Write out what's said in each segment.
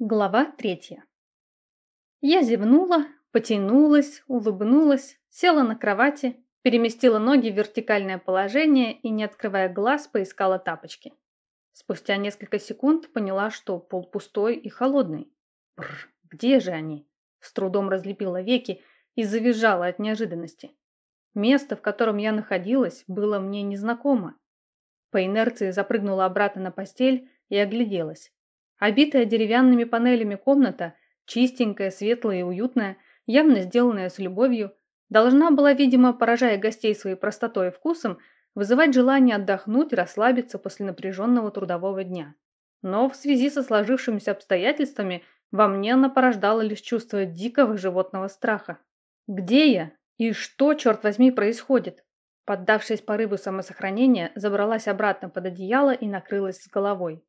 Глава третья. Я зевнула, потянулась, улыбнулась, села на кровати, переместила ноги в вертикальное положение и, не открывая глаз, поискала тапочки. Спустя несколько секунд поняла, что пол пустой и холодный. Бррр, где же они? С трудом разлепила веки и завизжала от неожиданности. Место, в котором я находилась, было мне незнакомо. По инерции запрыгнула обратно на постель и огляделась. Обитая деревянными панелями комната, чистенькая, светлая и уютная, явно сделанная с любовью, должна была, видимо, поражая гостей своей простотой и вкусом, вызывать желание отдохнуть расслабиться после напряженного трудового дня. Но в связи со сложившимися обстоятельствами во мне она порождала лишь чувство дикого животного страха. Где я? И что, черт возьми, происходит? Поддавшись порыву самосохранения, забралась обратно под одеяло и накрылась с головой.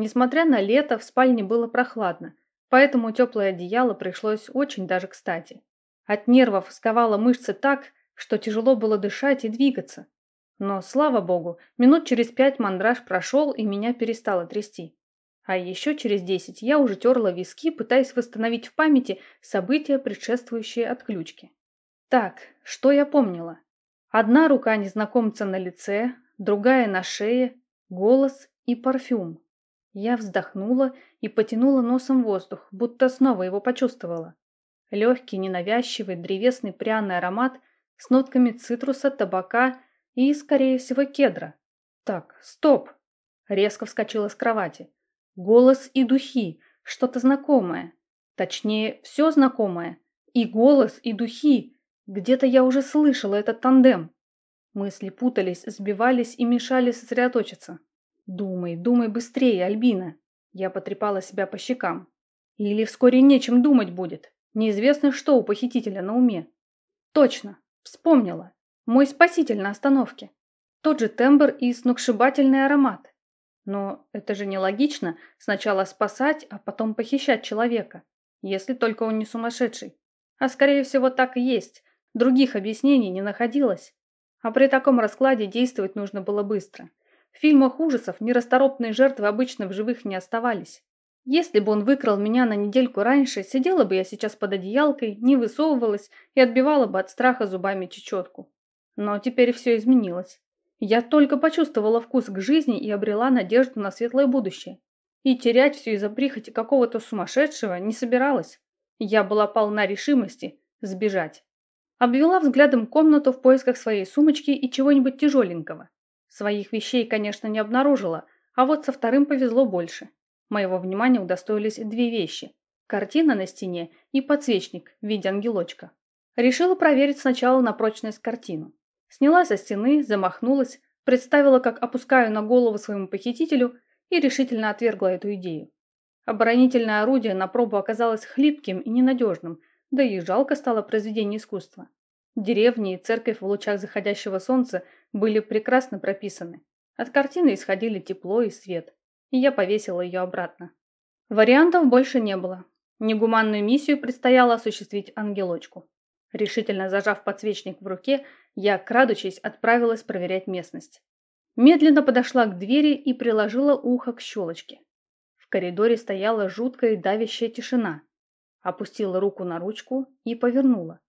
Несмотря на лето, в спальне было прохладно, поэтому теплое одеяло пришлось очень даже кстати. От нервов сковало мышцы так, что тяжело было дышать и двигаться. Но, слава богу, минут через пять мандраж прошел и меня перестало трясти. А еще через десять я уже терла виски, пытаясь восстановить в памяти события, предшествующие отключке. Так, что я помнила? Одна рука незнакомца на лице, другая на шее, голос и парфюм. Я вздохнула и потянула носом воздух, будто снова его почувствовала. Легкий, ненавязчивый, древесный пряный аромат с нотками цитруса, табака и, скорее всего, кедра. Так, стоп! Резко вскочила с кровати. Голос и духи, что-то знакомое. Точнее, все знакомое. И голос, и духи. Где-то я уже слышала этот тандем. Мысли путались, сбивались и мешали сосредоточиться. «Думай, думай быстрее, Альбина!» Я потрепала себя по щекам. «Или вскоре нечем думать будет. Неизвестно, что у похитителя на уме». «Точно! Вспомнила! Мой спаситель на остановке. Тот же тембр и сногсшибательный аромат. Но это же нелогично сначала спасать, а потом похищать человека, если только он не сумасшедший. А скорее всего так и есть. Других объяснений не находилось. А при таком раскладе действовать нужно было быстро. В фильмах ужасов нерасторопные жертвы обычно в живых не оставались. Если бы он выкрал меня на недельку раньше, сидела бы я сейчас под одеялкой, не высовывалась и отбивала бы от страха зубами чечетку. Но теперь все изменилось. Я только почувствовала вкус к жизни и обрела надежду на светлое будущее. И терять все из-за прихоти какого-то сумасшедшего не собиралась. Я была полна решимости сбежать. Обвела взглядом комнату в поисках своей сумочки и чего-нибудь тяжеленького. Своих вещей, конечно, не обнаружила, а вот со вторым повезло больше. Моего внимания удостоились две вещи. Картина на стене и подсвечник в виде ангелочка. Решила проверить сначала на прочность картину. Сняла со стены, замахнулась, представила, как опускаю на голову своему похитителю и решительно отвергла эту идею. Оборонительное орудие на пробу оказалось хлипким и ненадежным, да и жалко стало произведение искусства. Деревни и церковь в лучах заходящего солнца были прекрасно прописаны. От картины исходили тепло и свет, и я повесила ее обратно. Вариантов больше не было. Негуманную миссию предстояло осуществить ангелочку. Решительно зажав подсвечник в руке, я, крадучись, отправилась проверять местность. Медленно подошла к двери и приложила ухо к щелочке. В коридоре стояла жуткая давящая тишина. Опустила руку на ручку и повернула.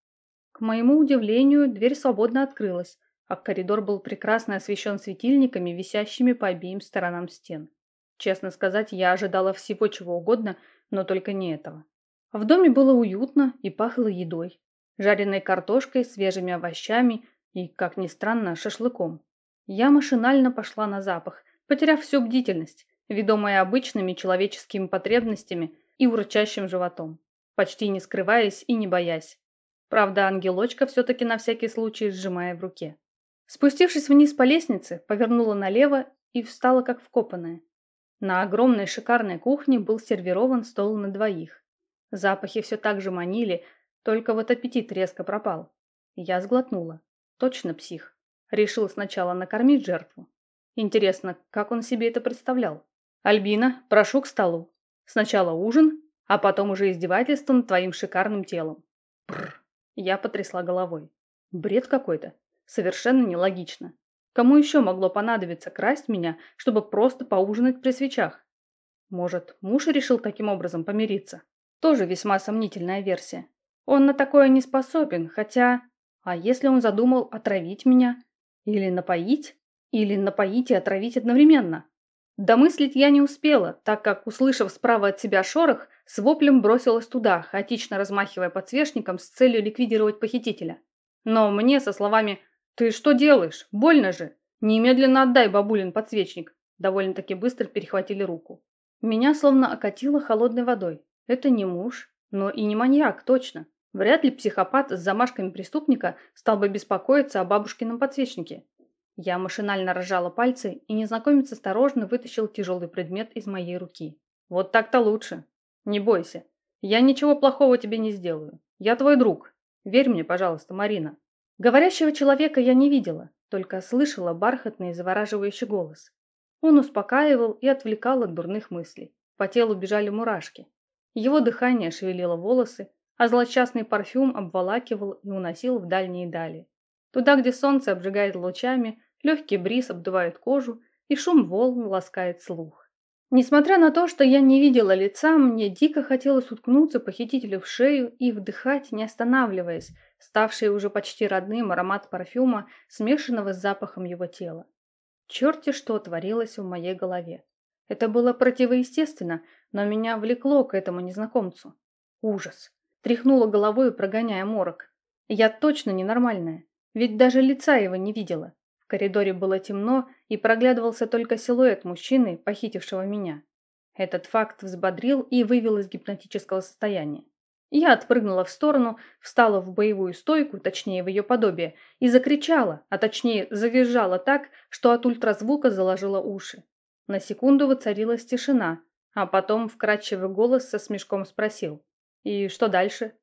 К моему удивлению, дверь свободно открылась, а коридор был прекрасно освещен светильниками, висящими по обеим сторонам стен. Честно сказать, я ожидала всего чего угодно, но только не этого. В доме было уютно и пахло едой. Жареной картошкой, свежими овощами и, как ни странно, шашлыком. Я машинально пошла на запах, потеряв всю бдительность, ведомая обычными человеческими потребностями и урчащим животом, почти не скрываясь и не боясь. Правда, ангелочка все-таки на всякий случай сжимая в руке. Спустившись вниз по лестнице, повернула налево и встала как вкопанная. На огромной шикарной кухне был сервирован стол на двоих. Запахи все так же манили, только вот аппетит резко пропал. Я сглотнула. Точно псих. Решил сначала накормить жертву. Интересно, как он себе это представлял? «Альбина, прошу к столу. Сначала ужин, а потом уже издевательство над твоим шикарным телом». Бррр. Я потрясла головой. Бред какой-то. Совершенно нелогично. Кому еще могло понадобиться красть меня, чтобы просто поужинать при свечах? Может, муж решил таким образом помириться? Тоже весьма сомнительная версия. Он на такое не способен, хотя... А если он задумал отравить меня? Или напоить? Или напоить и отравить одновременно? Домыслить я не успела, так как, услышав справа от себя шорох, с воплем бросилась туда, хаотично размахивая подсвечником с целью ликвидировать похитителя. Но мне со словами «Ты что делаешь? Больно же! Немедленно отдай бабулин подсвечник!» довольно-таки быстро перехватили руку. Меня словно окатило холодной водой. Это не муж, но и не маньяк, точно. Вряд ли психопат с замашками преступника стал бы беспокоиться о бабушкином подсвечнике. Я машинально разжала пальцы, и незнакомец осторожно вытащил тяжелый предмет из моей руки. «Вот так-то лучше. Не бойся. Я ничего плохого тебе не сделаю. Я твой друг. Верь мне, пожалуйста, Марина». Говорящего человека я не видела, только слышала бархатный и завораживающий голос. Он успокаивал и отвлекал от дурных мыслей. По телу бежали мурашки. Его дыхание шевелило волосы, а злосчастный парфюм обволакивал и уносил в дальние дали. Туда, где солнце обжигает лучами, Легкий бриз обдувает кожу, и шум волн ласкает слух. Несмотря на то, что я не видела лица, мне дико хотелось уткнуться похитителю в шею и вдыхать, не останавливаясь, ставший уже почти родным аромат парфюма, смешанного с запахом его тела. Черти что творилось в моей голове. Это было противоестественно, но меня влекло к этому незнакомцу. Ужас. Тряхнула головой, прогоняя морок. Я точно ненормальная, ведь даже лица его не видела коридоре было темно, и проглядывался только силуэт мужчины, похитившего меня. Этот факт взбодрил и вывел из гипнотического состояния. Я отпрыгнула в сторону, встала в боевую стойку, точнее в ее подобие, и закричала, а точнее завизжала так, что от ультразвука заложила уши. На секунду воцарилась тишина, а потом вкрадчивый голос со смешком спросил. «И что дальше?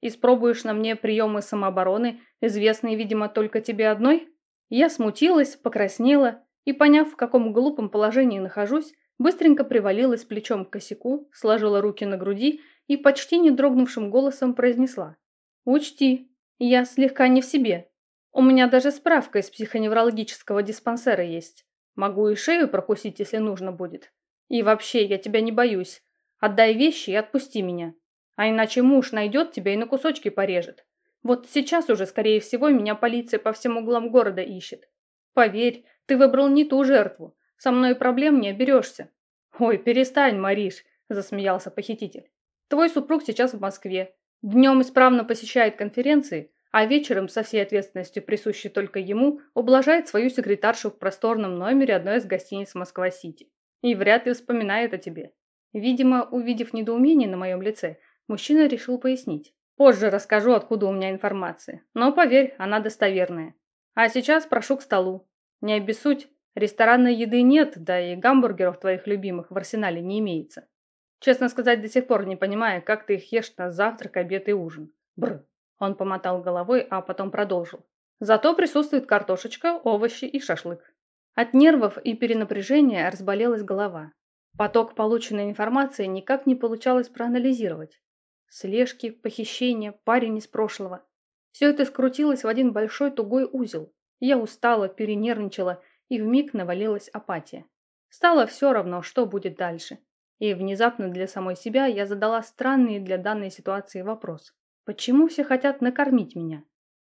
Испробуешь на мне приемы самообороны, известные, видимо, только тебе одной?» Я смутилась, покраснела и, поняв, в каком глупом положении нахожусь, быстренько привалилась плечом к косяку, сложила руки на груди и почти не дрогнувшим голосом произнесла. «Учти, я слегка не в себе. У меня даже справка из психоневрологического диспансера есть. Могу и шею прокусить, если нужно будет. И вообще, я тебя не боюсь. Отдай вещи и отпусти меня. А иначе муж найдет тебя и на кусочки порежет. Вот сейчас уже, скорее всего, меня полиция по всем углам города ищет. Поверь, ты выбрал не ту жертву. Со мной проблем не оберешься. Ой, перестань, Мариш, засмеялся похититель. Твой супруг сейчас в Москве. Днем исправно посещает конференции, а вечером, со всей ответственностью присущей только ему, ублажает свою секретаршу в просторном номере одной из гостиниц Москва-Сити. И вряд ли вспоминает о тебе. Видимо, увидев недоумение на моем лице, мужчина решил пояснить. Позже расскажу, откуда у меня информация. Но поверь, она достоверная. А сейчас прошу к столу. Не обессудь, ресторанной еды нет, да и гамбургеров твоих любимых в арсенале не имеется. Честно сказать, до сих пор не понимаю, как ты их ешь на завтрак, обед и ужин. Бр. Он помотал головой, а потом продолжил. Зато присутствует картошечка, овощи и шашлык. От нервов и перенапряжения разболелась голова. Поток полученной информации никак не получалось проанализировать. Слежки, похищения, парень из прошлого. Все это скрутилось в один большой тугой узел. Я устала, перенервничала, и вмиг навалилась апатия. Стало все равно, что будет дальше. И внезапно для самой себя я задала странный для данной ситуации вопрос. Почему все хотят накормить меня?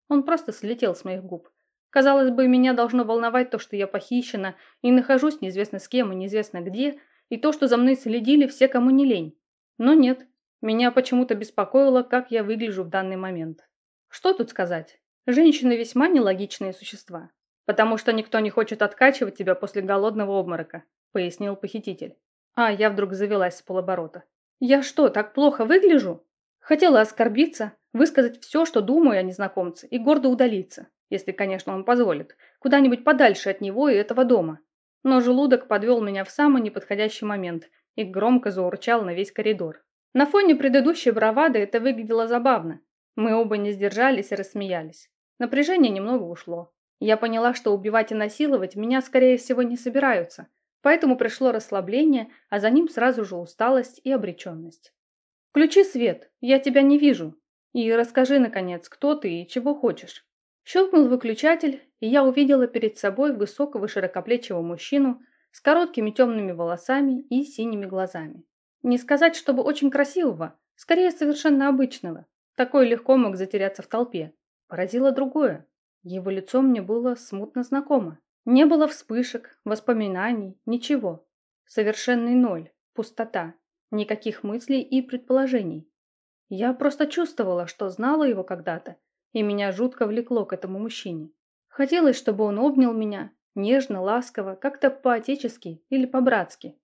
Он просто слетел с моих губ. Казалось бы, меня должно волновать то, что я похищена и нахожусь неизвестно с кем и неизвестно где, и то, что за мной следили все, кому не лень. Но нет, меня почему-то беспокоило, как я выгляжу в данный момент. Что тут сказать? Женщины весьма нелогичные существа. Потому что никто не хочет откачивать тебя после голодного обморока, пояснил похититель. А я вдруг завелась с полоборота. Я что, так плохо выгляжу? Хотела оскорбиться, высказать все, что думаю о незнакомце, и гордо удалиться, если, конечно, он позволит, куда-нибудь подальше от него и этого дома. Но желудок подвел меня в самый неподходящий момент и громко заурчал на весь коридор. На фоне предыдущей бравады это выглядело забавно. Мы оба не сдержались и рассмеялись. Напряжение немного ушло. Я поняла, что убивать и насиловать меня, скорее всего, не собираются, поэтому пришло расслабление, а за ним сразу же усталость и обреченность. «Включи свет, я тебя не вижу. И расскажи, наконец, кто ты и чего хочешь». Щелкнул выключатель, и я увидела перед собой высокого широкоплечего мужчину с короткими темными волосами и синими глазами. Не сказать, чтобы очень красивого, скорее совершенно обычного. Такой легко мог затеряться в толпе. Поразило другое. Его лицо мне было смутно знакомо. Не было вспышек, воспоминаний, ничего. Совершенный ноль, пустота, никаких мыслей и предположений. Я просто чувствовала, что знала его когда-то, и меня жутко влекло к этому мужчине. Хотелось, чтобы он обнял меня, нежно, ласково, как-то по-отечески или по-братски.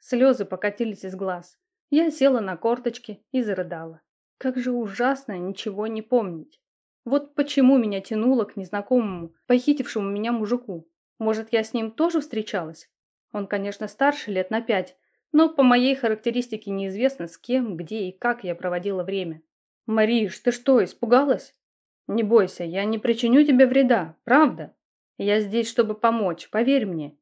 Слезы покатились из глаз. Я села на корточки и зарыдала. Как же ужасно ничего не помнить. Вот почему меня тянуло к незнакомому, похитившему меня мужику. Может, я с ним тоже встречалась? Он, конечно, старше лет на пять, но по моей характеристике неизвестно, с кем, где и как я проводила время. «Мариш, ты что, испугалась?» «Не бойся, я не причиню тебе вреда, правда. Я здесь, чтобы помочь, поверь мне».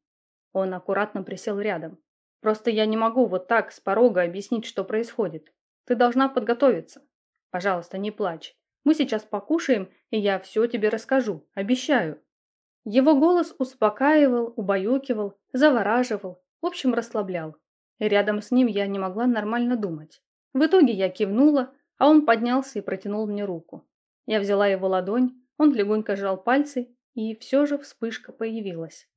Он аккуратно присел рядом. «Просто я не могу вот так с порога объяснить, что происходит. Ты должна подготовиться. Пожалуйста, не плачь. Мы сейчас покушаем, и я все тебе расскажу, обещаю». Его голос успокаивал, убаюкивал, завораживал, в общем, расслаблял. И рядом с ним я не могла нормально думать. В итоге я кивнула, а он поднялся и протянул мне руку. Я взяла его ладонь, он легонько сжал пальцы, и все же вспышка появилась.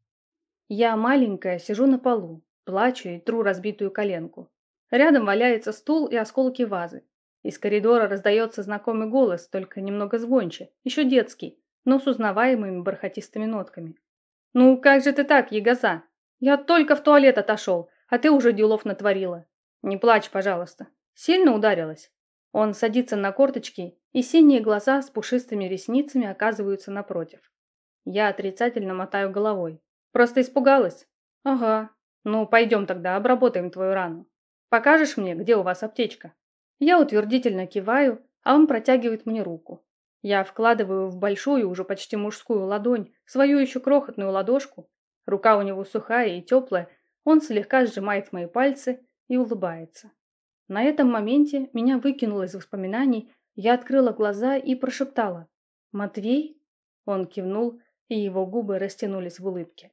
Я маленькая, сижу на полу, плачу и тру разбитую коленку. Рядом валяется стул и осколки вазы. Из коридора раздается знакомый голос, только немного звонче, еще детский, но с узнаваемыми бархатистыми нотками. «Ну, как же ты так, ягоза? Я только в туалет отошел, а ты уже делов натворила. Не плачь, пожалуйста. Сильно ударилась?» Он садится на корточки, и синие глаза с пушистыми ресницами оказываются напротив. Я отрицательно мотаю головой. Просто испугалась? Ага. Ну, пойдем тогда, обработаем твою рану. Покажешь мне, где у вас аптечка? Я утвердительно киваю, а он протягивает мне руку. Я вкладываю в большую, уже почти мужскую ладонь, свою еще крохотную ладошку. Рука у него сухая и теплая, он слегка сжимает мои пальцы и улыбается. На этом моменте меня выкинуло из воспоминаний, я открыла глаза и прошептала «Матвей?» Он кивнул, и его губы растянулись в улыбке.